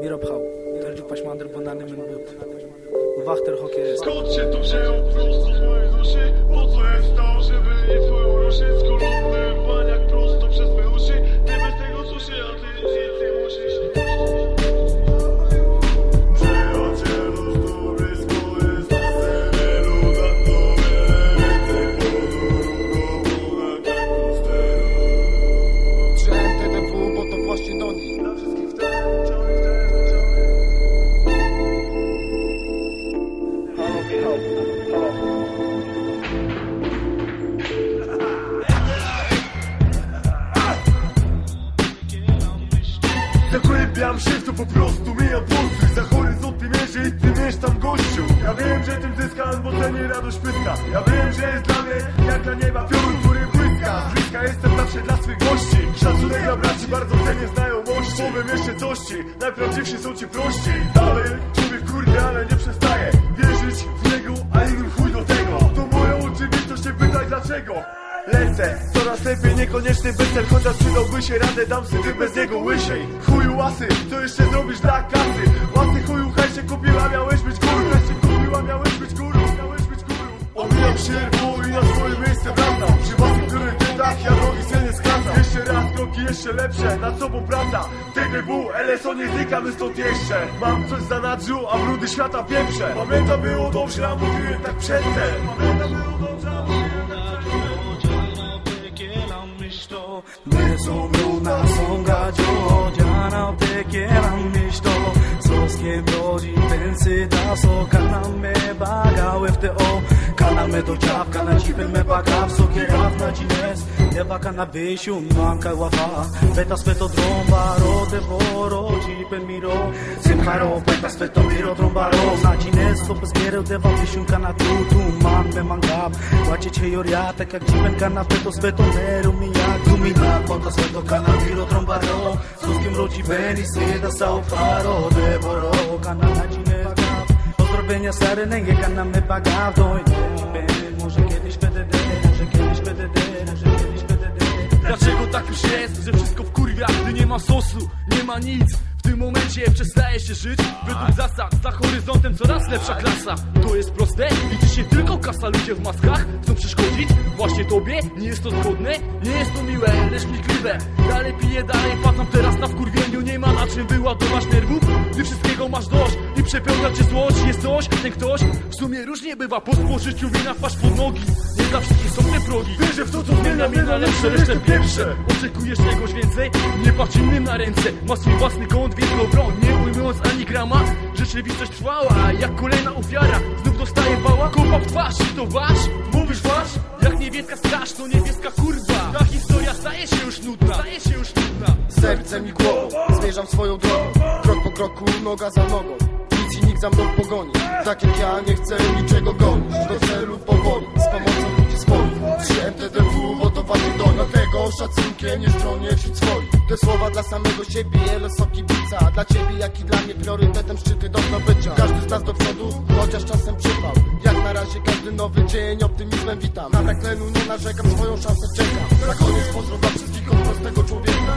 Wir abhau, der du Pashmander Bananen im Boot. Wachter Hockey. Skąd się tu wziął? Zagłębiam się w to po prostu, mijam włosy Za horyzont mierzy i ty mierz tam gościu. Ja wiem, że tym zyskam, bo cenię radość pyska Ja wiem, że jest dla mnie jak dla nieba piorun, który błyska. Bliska jestem zawsze dla swych gości. Szacunek dla braci, bardzo cenię znajomości Powiem jeszcze tości, najprawdziwsi są ci prości. Dalej, człowiek kurde, ale nie przestaje lepiej, niekoniecznie cel Chociaż przydałby się radę, dam sobie bez niego łysiej Chuju łasy, co jeszcze zrobisz dla kasy? Łasy chuju, haj się kupiła, miałeś być górą Haj się kupiła, miałeś być górą, miałeś być górą Omijam sierpu i na swoje miejsce wracam Przy własnych priorytetach, ja drogi sobie nie skracam. Jeszcze raz, kroki jeszcze lepsze, nad sobą prawda. TDW, LSO nie znikamy stąd jeszcze. Mam coś w zanadrzu, a brudy świata pieprze. Pamiętam było dobrze, a mówiłem tak przedtem. Pamiętam było dobrze, a mówiłem 내 손으로 나선 가져 자나 베게랑 니시도 소스케 묘지 펜스 다소 가나메 바가 웹데오 가나메 도잡 가나 집에 메 바가 속에 앞나 지내 Debaka na wysiu manka wafa Beta sveto dromba rode boro Cipel miro. Simharo beta sveto miro trombaro Na cines to pozbierał deva wysiunka na tutu Man me mangab Łacie cię joria tak jak cipel kana Peto sveto meru mi jak Dumina Ponta sveto kana miro trombaro Soskiem rodzi beni seda sao faro Deboro kana na cines Pozdrowienia stary nęgie kana me pagaw Doj może kiedyś PDD Może tak już jest, że wszystko wkurwia, gdy nie ma sosu, nie ma nic. W tym momencie przestaje się żyć. Według zasad Za horyzontem coraz lepsza klasa. To jest proste, liczy się tylko kasa. Ludzie w maskach chcą przeszkodzić. Właśnie tobie, nie jest to zgodne Nie jest to miłe, lecz klikliwe. Dalej piję, dalej patam teraz na wkurwieniu Nie ma na czym wyładować nerwów. Gdy wszystkiego masz dość i przepełnia cię złość Jest coś, ten ktoś w sumie różnie bywa. Po spożyciu wina wpaść pod nogi dla wszystkich są te progi. Wierzę w to, co zmienia mnie na lepsze, resztę pierwsze. Oczekujesz czegoś więcej? Nie patrz innym na ręce. Ma swój własny kąt, wielką broń Nie ujmując ani grama. Rzeczywistość trwała Jak kolejna ofiara. Znów dostaje wała Kopa w twarz I to wasz? Mówisz wasz? Jak niebieska straż To niebieska kurwa. Ta historia staje się już nudna. Staje się już nudna. Sercem i głową zmierzam swoją drogą. Krok po kroku, noga za nogą. Nic i nikt za mną pogoni. Tak jak ja nie chcę niczego gonić Te słowa dla samego siebie, LSO kibica Dla ciebie jak i dla mnie priorytetem szczyty do zdobycia. Każdy z nas do przodu, chociaż czasem przypał. Jak na razie każdy nowy dzień optymizmem witam. Na tlenu nie narzekam, swoją szansę czekam. Na koniec pozdrow dla wszystkich od prostego człowieka